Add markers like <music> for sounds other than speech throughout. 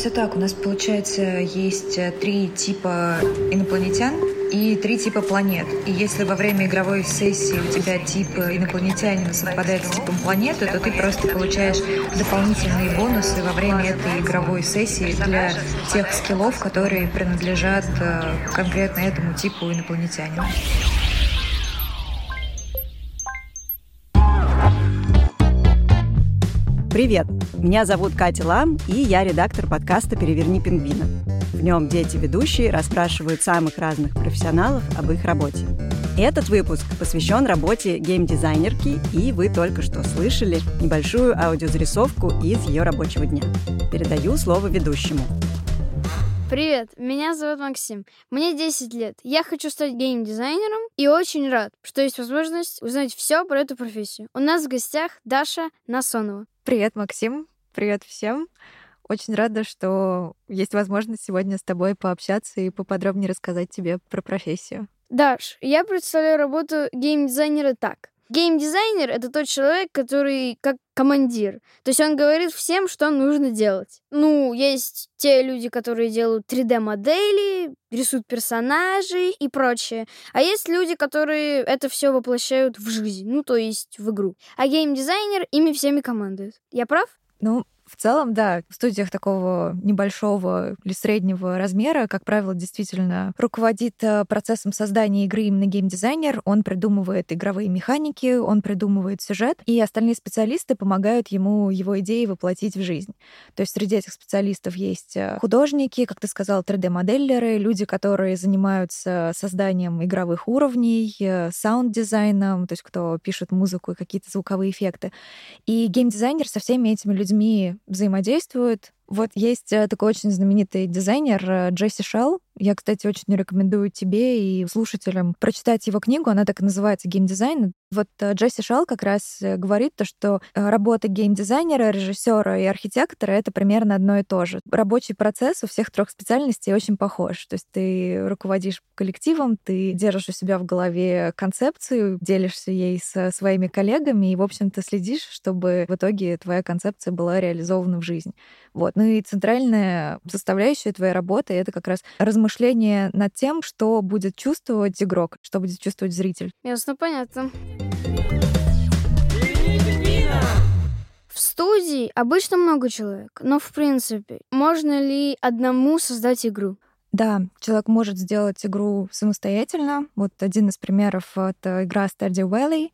все так. У нас, получается, есть э, три типа инопланетян и три типа планет. И если во время игровой сессии у тебя тип инопланетянина совпадает с типом планеты, то ты просто получаешь дополнительные бонусы во время этой игровой сессии для тех скиллов, которые принадлежат э, конкретно этому типу инопланетянина. Привет! Меня зовут Катя Лам, и я редактор подкаста «Переверни пингвина». В нем дети-ведущие расспрашивают самых разных профессионалов об их работе. Этот выпуск посвящен работе геймдизайнерки, и вы только что слышали небольшую аудиозарисовку из ее рабочего дня. Передаю слово ведущему. Привет, меня зовут Максим. Мне 10 лет. Я хочу стать геймдизайнером и очень рад, что есть возможность узнать все про эту профессию. У нас в гостях Даша Насонова. Привет, Максим. Привет всем. Очень рада, что есть возможность сегодня с тобой пообщаться и поподробнее рассказать тебе про профессию. Даш, я представляю работу геймдизайнера так. Геймдизайнер — это тот человек, который как командир. То есть он говорит всем, что нужно делать. Ну, есть те люди, которые делают 3D-модели, рисуют персонажей и прочее. А есть люди, которые это все воплощают в жизнь, ну, то есть в игру. А геймдизайнер ими всеми командует. Я прав? Ну, в целом, да, в студиях такого небольшого или среднего размера, как правило, действительно руководит э, процессом создания игры именно геймдизайнер. Он придумывает игровые механики, он придумывает сюжет, и остальные специалисты помогают ему его идеи воплотить в жизнь. То есть среди этих специалистов есть э, художники, как ты сказал, 3D-моделлеры, люди, которые занимаются созданием игровых уровней, э, саунд-дизайном, то есть кто пишет музыку и какие-то звуковые эффекты. И геймдизайнер со всеми этими людьми взаимодействует. Вот есть э, такой очень знаменитый дизайнер э, Джесси Шелл, я, кстати, очень рекомендую тебе и слушателям прочитать его книгу. Она так и называется «Геймдизайн». Вот э, Джесси Шелл как раз э, говорит то, что э, работа геймдизайнера, режиссера и архитектора — это примерно одно и то же. Рабочий процесс у всех трех специальностей очень похож. То есть ты руководишь коллективом, ты держишь у себя в голове концепцию, делишься ей со своими коллегами и, в общем-то, следишь, чтобы в итоге твоя концепция была реализована в жизнь. Вот. Ну и центральная составляющая твоей работы — это как раз размышление размышление над тем, что будет чувствовать игрок, что будет чувствовать зритель. Ясно, понятно. В студии обычно много человек, но в принципе, можно ли одному создать игру? Да, человек может сделать игру самостоятельно. Вот один из примеров — это игра Stardew Valley.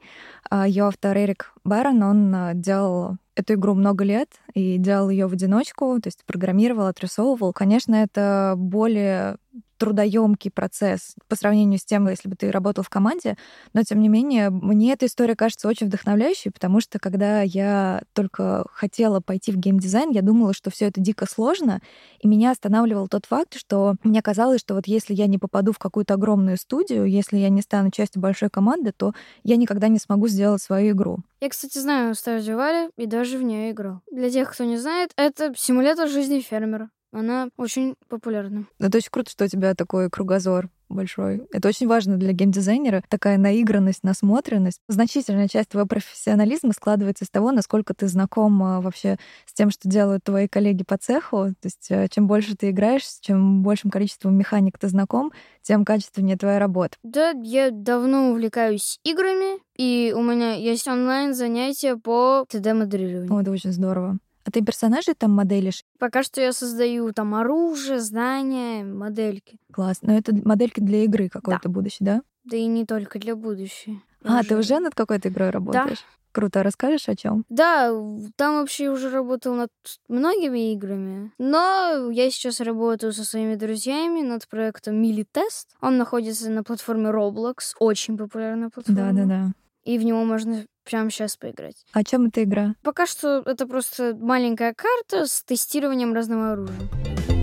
А, Ее автор Эрик Барон, он а, делал эту игру много лет и делал ее в одиночку, то есть программировал, отрисовывал. Конечно, это более трудоемкий процесс по сравнению с тем, если бы ты работал в команде, но тем не менее мне эта история кажется очень вдохновляющей, потому что когда я только хотела пойти в геймдизайн, я думала, что все это дико сложно, и меня останавливал тот факт, что мне казалось, что вот если я не попаду в какую-то огромную студию, если я не стану частью большой команды, то я никогда не смогу сделать свою игру. Я, кстати, знаю Stardew Valley и даже в нее играл. Для тех, кто не знает, это симулятор жизни фермера. Она очень популярна. Это очень круто, что у тебя такой кругозор большой. Это очень важно для геймдизайнера. Такая наигранность, насмотренность. Значительная часть твоего профессионализма складывается из того, насколько ты знаком а, вообще с тем, что делают твои коллеги по цеху. То есть э, чем больше ты играешь, чем большим количеством механик ты знаком, тем качественнее твоя работа. Да, я давно увлекаюсь играми, и у меня есть онлайн занятия по 3D-моделированию. О, это очень здорово. А ты персонажей там моделишь? Пока что я создаю там оружие, здания, модельки. Класс. Но это модельки для игры какой-то да. будущей, да? Да и не только для будущей. А, уже... ты уже над какой-то игрой работаешь? Да. Круто, расскажешь о чем? Да, там вообще уже работал над многими играми. Но я сейчас работаю со своими друзьями над проектом Милитест. Он находится на платформе Roblox, очень популярная платформа. Да, да, да. И в него можно прямо сейчас поиграть. О чем эта игра? Пока что это просто маленькая карта с тестированием разного оружия.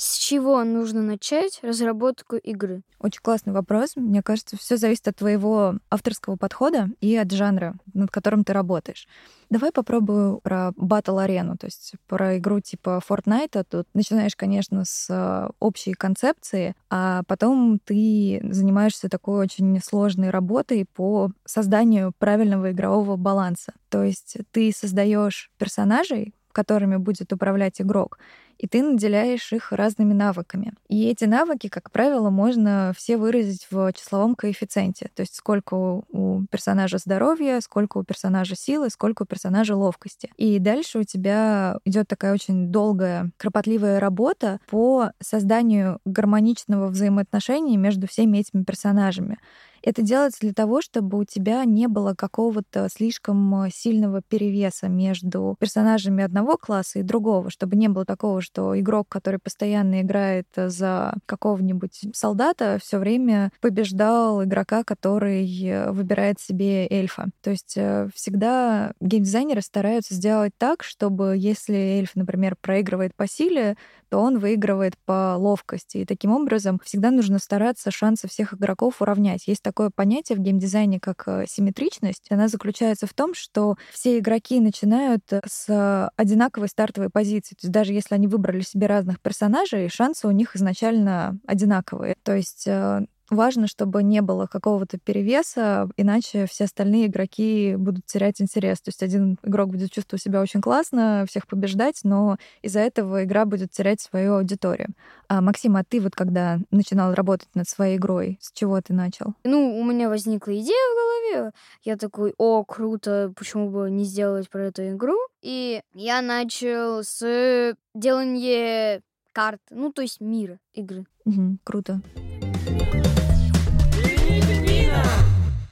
С чего нужно начать разработку игры? Очень классный вопрос. Мне кажется, все зависит от твоего авторского подхода и от жанра, над которым ты работаешь. Давай попробую про батл арену, то есть про игру типа Fortnite. Тут начинаешь, конечно, с э, общей концепции, а потом ты занимаешься такой очень сложной работой по созданию правильного игрового баланса. То есть ты создаешь персонажей, которыми будет управлять игрок, и ты наделяешь их разными навыками. И эти навыки, как правило, можно все выразить в числовом коэффициенте, то есть сколько у персонажа здоровья, сколько у персонажа силы, сколько у персонажа ловкости. И дальше у тебя идет такая очень долгая, кропотливая работа по созданию гармоничного взаимоотношения между всеми этими персонажами. Это делается для того, чтобы у тебя не было какого-то слишком э, сильного перевеса между персонажами одного класса и другого, чтобы не было такого, что игрок, который постоянно играет за какого-нибудь солдата, все время побеждал игрока, который э, выбирает себе эльфа. То есть э, всегда геймдизайнеры стараются сделать так, чтобы если эльф, например, проигрывает по силе, то он выигрывает по ловкости. И таким образом всегда нужно стараться шансы всех игроков уравнять. Есть такое понятие в геймдизайне, как э, симметричность. Она заключается в том, что все игроки начинают с одинаковой стартовой позиции. То есть даже если они выбрали себе разных персонажей, шансы у них изначально одинаковые. То есть э, важно, чтобы не было какого-то перевеса, иначе все остальные игроки будут терять интерес. То есть один игрок будет чувствовать себя очень классно, всех побеждать, но из-за этого игра будет терять свою аудиторию. А, Максим, а ты вот когда начинал работать над своей игрой, с чего ты начал? Ну, у меня возникла идея в голове. Я такой, о, круто, почему бы не сделать про эту игру? И я начал с делания карт, ну, то есть мира игры. Угу, круто.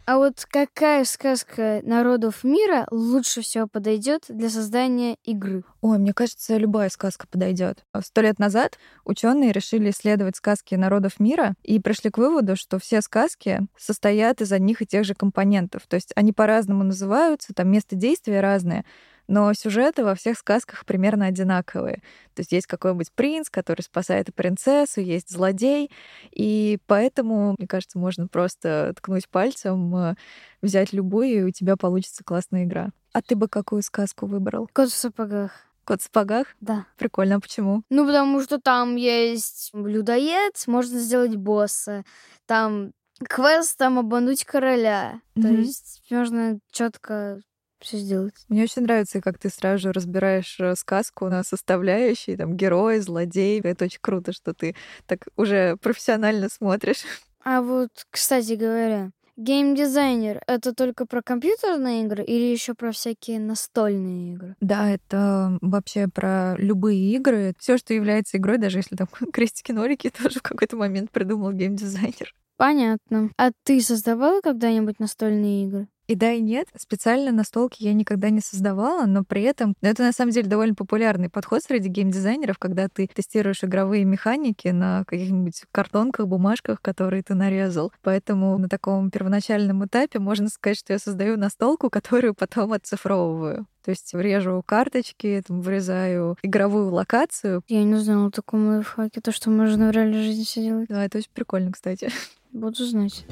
А вот какая сказка народов мира лучше всего подойдет для создания игры? Ой, мне кажется, любая сказка подойдет. Сто лет назад ученые решили исследовать сказки народов мира и пришли к выводу, что все сказки состоят из одних и тех же компонентов. То есть они по-разному называются, там место действия разное, но сюжеты во всех сказках примерно одинаковые. То есть есть какой-нибудь принц, который спасает принцессу, есть злодей, и поэтому, мне кажется, можно просто ткнуть пальцем, э, взять любую, и у тебя получится классная игра. А ты бы какую сказку выбрал? Кот в сапогах. Кот в сапогах? Да. Прикольно, а почему? Ну, потому что там есть людоед, можно сделать босса. Там квест, там обмануть короля. Mm-hmm. То есть можно четко все сделать. Мне очень нравится, как ты сразу же разбираешь э, сказку на составляющие, там, герой, злодей. Это очень круто, что ты так уже профессионально смотришь. <laughs> А вот, кстати говоря, геймдизайнер — это только про компьютерные игры или еще про всякие настольные игры? Да, это вообще про любые игры. Все, что является игрой, даже если там <laughs> крестики-нолики, <laughs> тоже в какой-то момент придумал геймдизайнер. Понятно. А ты создавала когда-нибудь настольные игры? И да, и нет. Специально настолки я никогда не создавала, но при этом ну, это на самом деле довольно популярный подход среди геймдизайнеров, когда ты тестируешь игровые механики на каких-нибудь картонках, бумажках, которые ты нарезал. Поэтому на таком первоначальном этапе можно сказать, что я создаю настолку, которую потом оцифровываю. То есть режу карточки, там, вырезаю игровую локацию. Я не знала о таком лайфхаке, то, что можно в реальной жизни все делать. Да, это очень прикольно, кстати. Буду знать.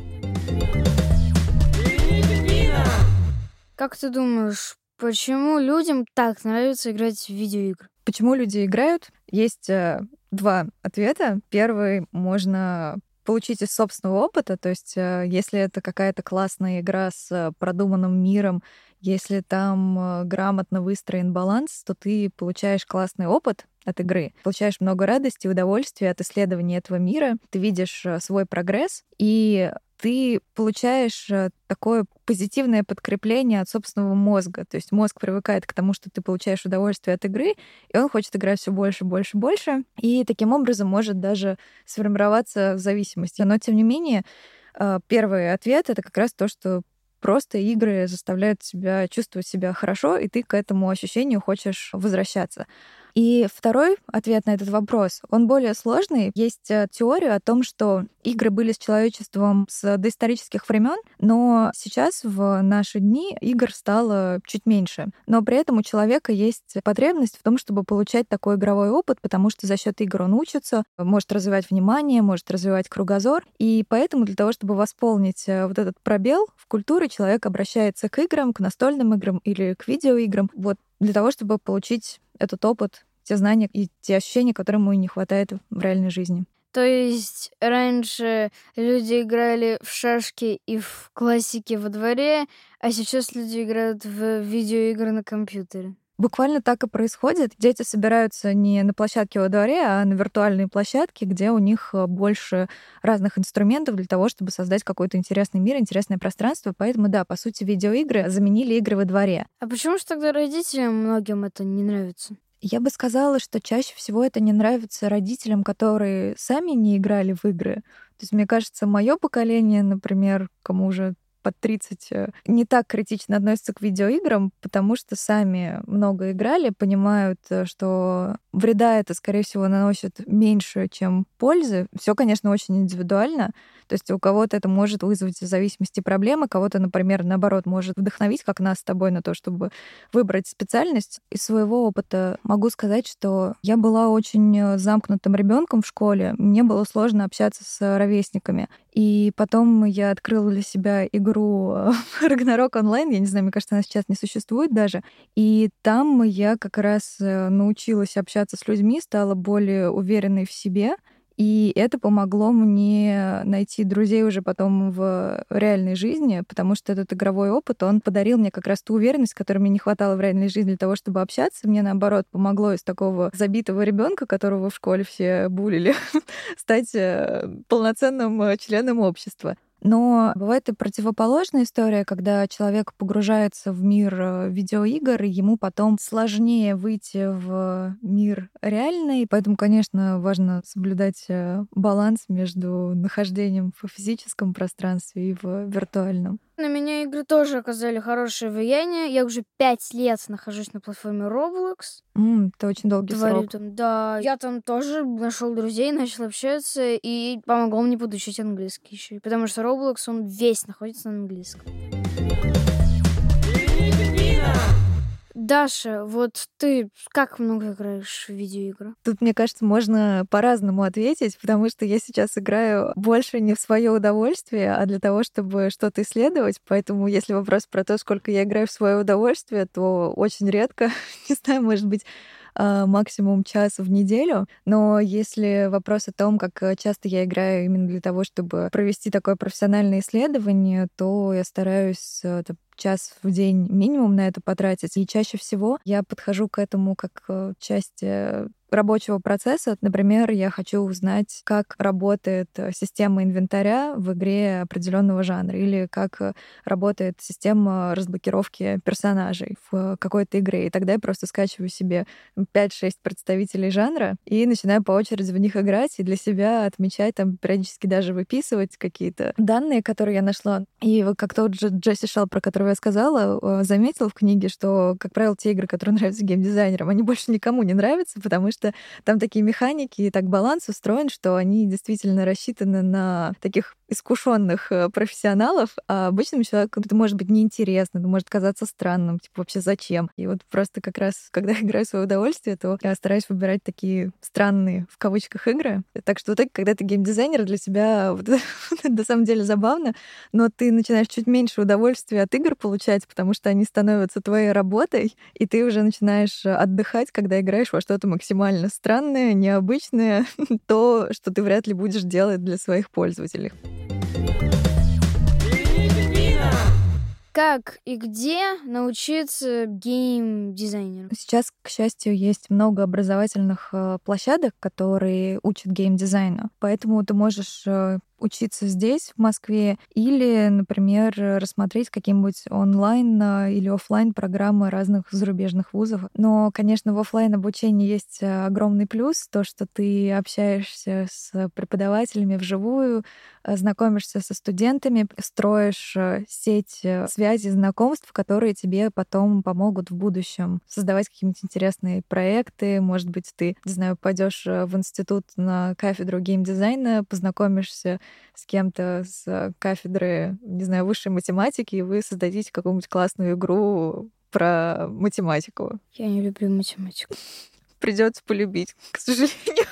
Как ты думаешь, почему людям так нравится играть в видеоигры? Почему люди играют? Есть э, два ответа. Первый можно получить из собственного опыта, то есть э, если это какая-то классная игра с продуманным миром, если там э, грамотно выстроен баланс, то ты получаешь классный опыт от игры, получаешь много радости и удовольствия от исследования этого мира, ты видишь э, свой прогресс, и ты получаешь э, такое позитивное подкрепление от собственного мозга. То есть мозг привыкает к тому, что ты получаешь удовольствие от игры, и он хочет играть все больше, больше, больше. И таким образом может даже сформироваться зависимость. Но тем не менее, э, первый ответ это как раз то, что просто игры заставляют тебя чувствовать себя хорошо, и ты к этому ощущению хочешь возвращаться. И второй ответ на этот вопрос, он более сложный. Есть э, теория о том, что игры были с человечеством с доисторических времен, но сейчас в наши дни игр стало чуть меньше. Но при этом у человека есть потребность в том, чтобы получать такой игровой опыт, потому что за счет игр он учится, может развивать внимание, может развивать кругозор. И поэтому для того, чтобы восполнить э, вот этот пробел в культуре, человек обращается к играм, к настольным играм или к видеоиграм, вот для того, чтобы получить этот опыт, те знания и те ощущения, которые ему не хватает в реальной жизни. То есть раньше люди играли в шашки и в классики во дворе, а сейчас люди играют в видеоигры на компьютере. Буквально так и происходит. Дети собираются не на площадке во дворе, а на виртуальной площадке, где у них э, больше разных инструментов для того, чтобы создать какой-то интересный мир, интересное пространство. Поэтому, да, по сути, видеоигры заменили игры во дворе. А почему же тогда родителям многим это не нравится? Я бы сказала, что чаще всего это не нравится родителям, которые сами не играли в игры. То есть, мне кажется, мое поколение, например, кому уже под 30 э, не так критично относятся к видеоиграм, потому что сами много играли, понимают, э, что вреда это, скорее всего, наносит меньше, чем пользы. Все, конечно, очень индивидуально. То есть у кого-то это может вызвать в зависимости проблемы, кого-то, например, наоборот, может вдохновить, как нас с тобой, на то, чтобы выбрать специальность. Из своего опыта могу сказать, что я была очень э, замкнутым ребенком в школе. Мне было сложно общаться с ровесниками. И потом я открыла для себя игру <laughs> Ragnarok онлайн. Я не знаю, мне кажется, она сейчас не существует даже. И там я как раз э, научилась общаться с людьми, стала более уверенной в себе. И это помогло мне найти друзей уже потом в реальной жизни, потому что этот игровой опыт, он подарил мне как раз ту уверенность, которой мне не хватало в реальной жизни для того, чтобы общаться. Мне, наоборот, помогло из такого забитого ребенка, которого в школе все булили, <laughs> стать э, полноценным э, членом общества. Но бывает и противоположная история, когда человек погружается в мир э, видеоигр, и ему потом сложнее выйти в мир реальный. Поэтому, конечно, важно соблюдать э, баланс между нахождением в физическом пространстве и в виртуальном. На меня игры тоже оказали хорошее влияние. Я уже пять лет нахожусь на платформе Roblox. Mm, это очень долгий Творю срок. там, да. Я там тоже нашел друзей, начал общаться и помогло мне подучить английский еще. Потому что Roblox, он весь находится на английском. Даша, вот ты как много играешь в видеоигры? Тут, мне кажется, можно по-разному ответить, потому что я сейчас играю больше не в свое удовольствие, а для того, чтобы что-то исследовать. Поэтому, если вопрос про то, сколько я играю в свое удовольствие, то очень редко, <laughs> не знаю, может быть, а, максимум час в неделю. Но если вопрос о том, как часто я играю именно для того, чтобы провести такое профессиональное исследование, то я стараюсь э, час в день минимум на это потратить. И чаще всего я подхожу к этому как э, части рабочего процесса. Например, я хочу узнать, как работает э, система инвентаря в игре определенного жанра, или как э, работает система разблокировки персонажей в какой-то игре. И тогда я просто скачиваю себе 5-6 представителей жанра и начинаю по очереди в них играть и для себя отмечать, там периодически даже выписывать какие-то данные, которые я нашла. И как тот же Джесси Шелл, про которого я сказала, э, заметил в книге, что, как правило, те игры, которые <laughs> нравятся геймдизайнерам, они больше никому не нравятся, потому что там такие механики и так баланс устроен, что они действительно рассчитаны на таких искушенных э, профессионалов, а обычному человеку это может быть неинтересно, это может казаться странным, типа вообще зачем. И вот просто как раз, <laughs> когда я играю в свое удовольствие, то я стараюсь выбирать такие странные, в кавычках, игры. Так что вот так, когда ты геймдизайнер, для тебя <laughs> вот это, на самом деле забавно, но ты начинаешь чуть меньше удовольствия от игр получать, потому что они становятся твоей работой, и ты уже начинаешь отдыхать, когда играешь во что-то максимально странное, необычное, <laughs> то, что ты вряд ли будешь делать для своих пользователей. Как и где научиться гейм-дизайнеру? Сейчас, к счастью, есть много образовательных э, площадок, которые учат гейм-дизайну. Поэтому ты можешь э, учиться здесь, в Москве, или, например, рассмотреть какие-нибудь онлайн а, или офлайн программы разных зарубежных вузов. Но, конечно, в офлайн обучении есть а, огромный плюс, то, что ты общаешься с преподавателями вживую, а, знакомишься со студентами, строишь сеть связей, знакомств, которые тебе потом помогут в будущем создавать какие-нибудь интересные проекты. Может быть, ты, не знаю, пойдешь в институт на кафедру геймдизайна, познакомишься с кем-то с кафедры, не знаю, высшей математики, и вы создадите какую-нибудь классную игру про математику. Я не люблю математику. Придется полюбить, <laughs> к сожалению.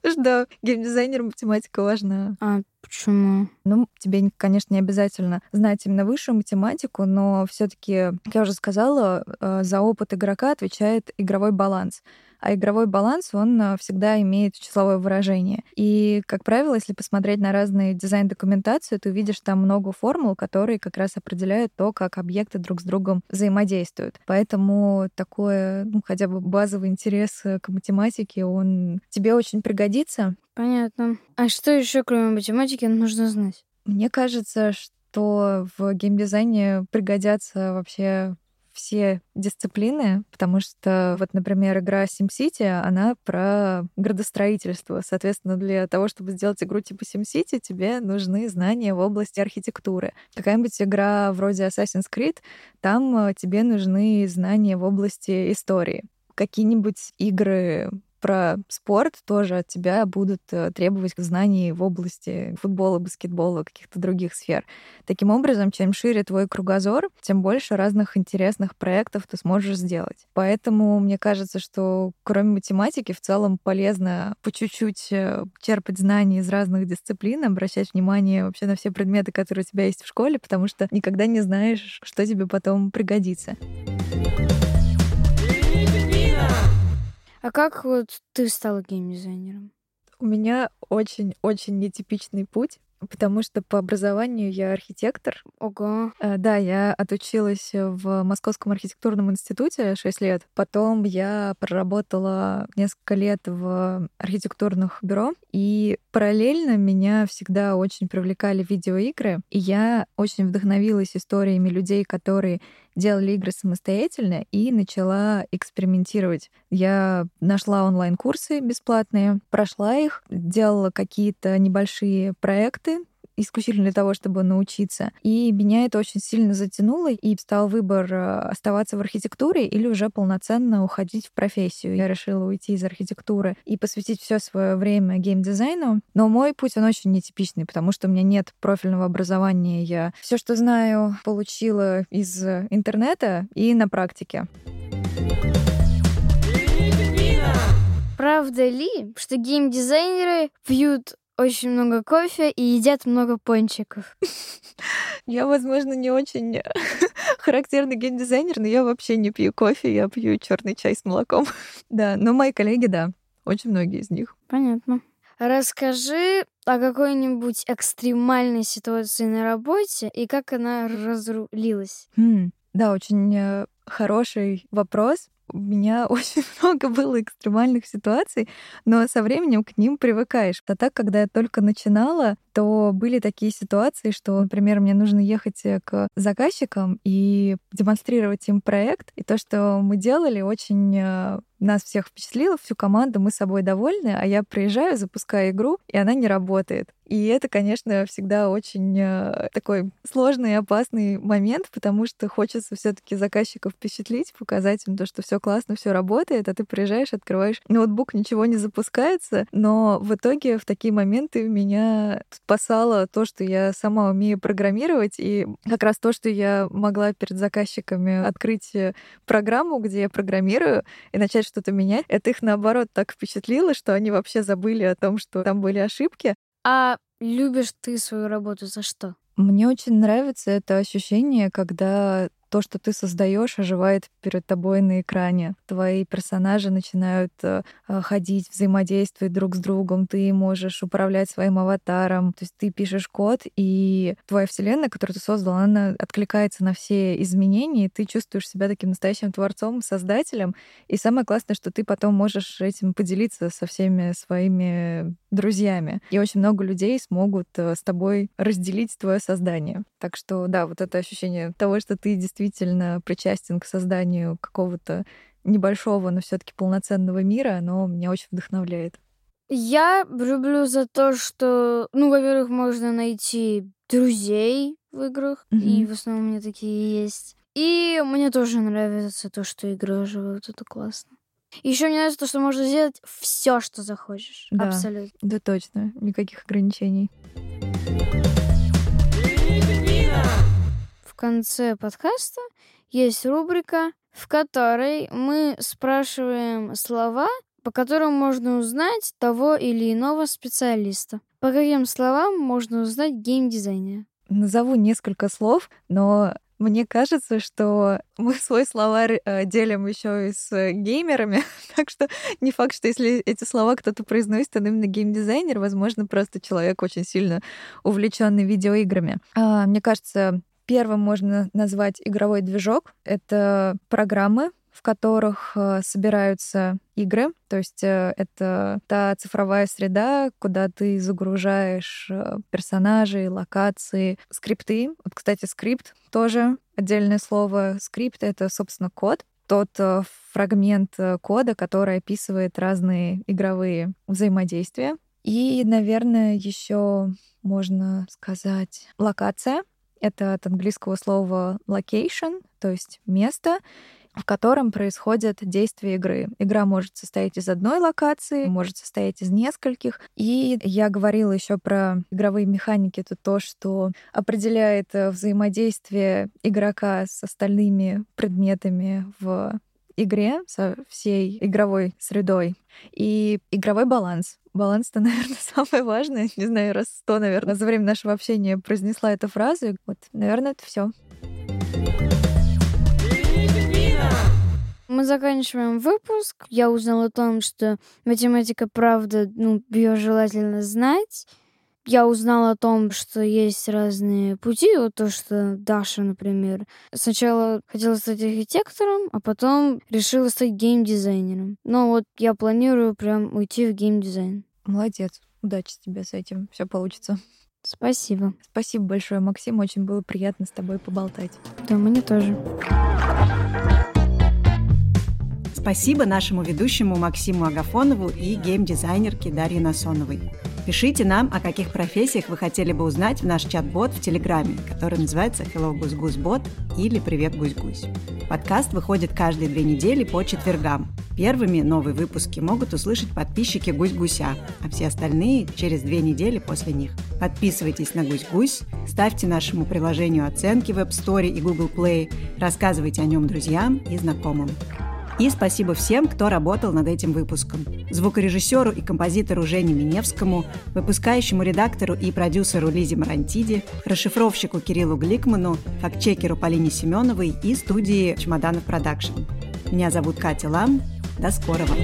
Потому что да, геймдизайнер математика важна. А почему? Ну, тебе, конечно, не обязательно знать именно высшую математику, но все таки как я уже сказала, э, за опыт игрока отвечает игровой баланс а игровой баланс, он э, всегда имеет числовое выражение. И, как правило, если посмотреть на разные дизайн-документации, ты увидишь там много формул, которые как раз определяют то, как объекты друг с другом взаимодействуют. Поэтому такой, ну, хотя бы базовый интерес э, к математике, он тебе очень пригодится. Понятно. А что еще, кроме математики, нужно знать? Мне кажется, что в геймдизайне пригодятся вообще все дисциплины, потому что вот, например, игра SimCity, она про градостроительство. Соответственно, для того, чтобы сделать игру типа SimCity, тебе нужны знания в области архитектуры. Какая-нибудь игра вроде Assassin's Creed, там э, тебе нужны знания в области истории какие-нибудь игры про спорт тоже от тебя будут э, требовать знаний в области футбола, баскетбола, каких-то других сфер. Таким образом, чем шире твой кругозор, тем больше разных интересных проектов ты сможешь сделать. Поэтому мне кажется, что кроме математики в целом полезно по чуть-чуть э, черпать знания из разных дисциплин, обращать внимание вообще на все предметы, которые у тебя есть в школе, потому что никогда не знаешь, что тебе потом пригодится. А как вот ты стала геймдизайнером? У меня очень-очень нетипичный путь потому что по образованию я архитектор. Ого. Э, да, я отучилась в Московском архитектурном институте 6 лет. Потом я проработала несколько лет в архитектурных бюро. И параллельно меня всегда очень привлекали видеоигры. И я очень вдохновилась историями людей, которые делали игры самостоятельно и начала экспериментировать. Я нашла онлайн-курсы бесплатные, прошла их, делала какие-то небольшие проекты, исключительно для того, чтобы научиться. И меня это очень сильно затянуло, и стал выбор э, оставаться в архитектуре или уже полноценно уходить в профессию. Я решила уйти из архитектуры и посвятить все свое время геймдизайну. Но мой путь, он очень нетипичный, потому что у меня нет профильного образования. Я все, что знаю, получила из интернета и на практике. Правда ли, что геймдизайнеры пьют очень много кофе и едят много пончиков. Я, возможно, не очень <laughs> характерный геймдизайнер, но я вообще не пью кофе, я пью черный чай с молоком. <laughs> Да, но мои коллеги, да, очень многие из них. Понятно. Расскажи о какой-нибудь экстремальной ситуации на работе и как она разрулилась. Хм, да, очень э, хороший вопрос у меня <laughs> очень много было экстремальных ситуаций, но со временем к ним привыкаешь. А так, когда я только начинала, то были такие ситуации, что, например, мне нужно ехать э, к заказчикам и демонстрировать им проект. И то, что мы делали, очень э, нас всех впечатлило, всю команду, мы собой довольны, а я приезжаю, запускаю игру, и она не работает. И это, конечно, всегда очень э, такой сложный и опасный момент, потому что хочется все таки заказчиков впечатлить, показать им то, что все классно, все работает, а ты приезжаешь, открываешь ноутбук, ничего не запускается, но в итоге в такие моменты меня спасало то, что я сама умею программировать, и как раз то, что я могла перед заказчиками открыть э, программу, где я программирую, и начать что-то менять, это их, наоборот, так впечатлило, что они вообще забыли о том, что там были ошибки. А любишь ты свою работу за что? Мне очень нравится это ощущение, когда то, что ты создаешь, оживает перед тобой на экране. Твои персонажи начинают э, э, ходить, взаимодействовать друг с другом, ты можешь управлять своим аватаром. То есть ты пишешь код, и твоя вселенная, которую ты создал, она откликается на все изменения, и ты чувствуешь себя таким настоящим творцом, создателем. И самое классное, что ты потом можешь этим поделиться со всеми своими друзьями. И очень много людей смогут э, с тобой разделить твое создание. Так что, да, вот это ощущение того, что ты действительно причастен к созданию какого-то небольшого, но все-таки полноценного мира, оно меня очень вдохновляет. Я люблю за то, что, ну, во-первых, можно найти друзей в играх, mm-hmm. и в основном у меня такие есть. И мне тоже нравится то, что игры оживают, это классно. Еще мне нравится то, что можно сделать все, что захочешь. Да, Абсолютно. Да, точно. Никаких ограничений. Конце подкаста есть рубрика, в которой мы спрашиваем слова, по которым можно узнать того или иного специалиста. По каким словам можно узнать геймдизайнера? Назову несколько слов, но мне кажется, что мы свой словарь э, делим еще и с геймерами, <laughs> так что не факт, что если эти слова кто-то произносит, он именно геймдизайнер, возможно, просто человек очень сильно увлеченный видеоиграми. А, мне кажется, первым можно назвать игровой движок. Это программы, в которых э, собираются игры. То есть э, это та цифровая среда, куда ты загружаешь э, персонажей, локации, скрипты. Вот, кстати, скрипт тоже отдельное слово. Скрипт — это, собственно, код тот фрагмент кода, который описывает разные игровые взаимодействия. И, наверное, еще можно сказать локация. Это от английского слова location, то есть место в котором происходят действия игры. Игра может состоять из одной локации, может состоять из нескольких. И я говорила еще про игровые механики. Это то, что определяет э, взаимодействие игрока с остальными предметами в игре, со всей игровой средой. И игровой баланс. Баланс-то, <laughs> наверное, самое важное. Не знаю, раз сто, наверное, за время нашего общения произнесла эту фразу. Вот, наверное, это все. Мы заканчиваем выпуск. Я узнала о том, что математика, правда, ну, ее желательно знать. Я узнала о том, что есть разные пути. Вот то, что Даша, например, сначала хотела стать архитектором, а потом решила стать геймдизайнером. Но вот я планирую прям уйти в геймдизайн. Молодец. Удачи тебе с этим. Все получится. Спасибо. Спасибо большое, Максим. Очень было приятно с тобой поболтать. Да, мне тоже. Спасибо нашему ведущему Максиму Агафонову и геймдизайнерке Дарье Насоновой. Пишите нам, о каких профессиях вы хотели бы узнать в наш чат-бот в Телеграме, который называется Hello Гусь Гусь Бот или Привет Гусь Гусь. Подкаст выходит каждые две недели по четвергам. Первыми новые выпуски могут услышать подписчики Гусь Гуся, а все остальные через две недели после них. Подписывайтесь на Гусь Гусь, ставьте нашему приложению оценки в App Store и Google Play, рассказывайте о нем друзьям и знакомым. И спасибо всем, кто работал над этим выпуском. Звукорежиссеру и композитору Жене Миневскому, выпускающему редактору и продюсеру Лизе Марантиди, расшифровщику Кириллу Гликману, фактчекеру Полине Семеновой и студии Чемоданов Продакшн. Меня зовут Катя Лам. До скорого!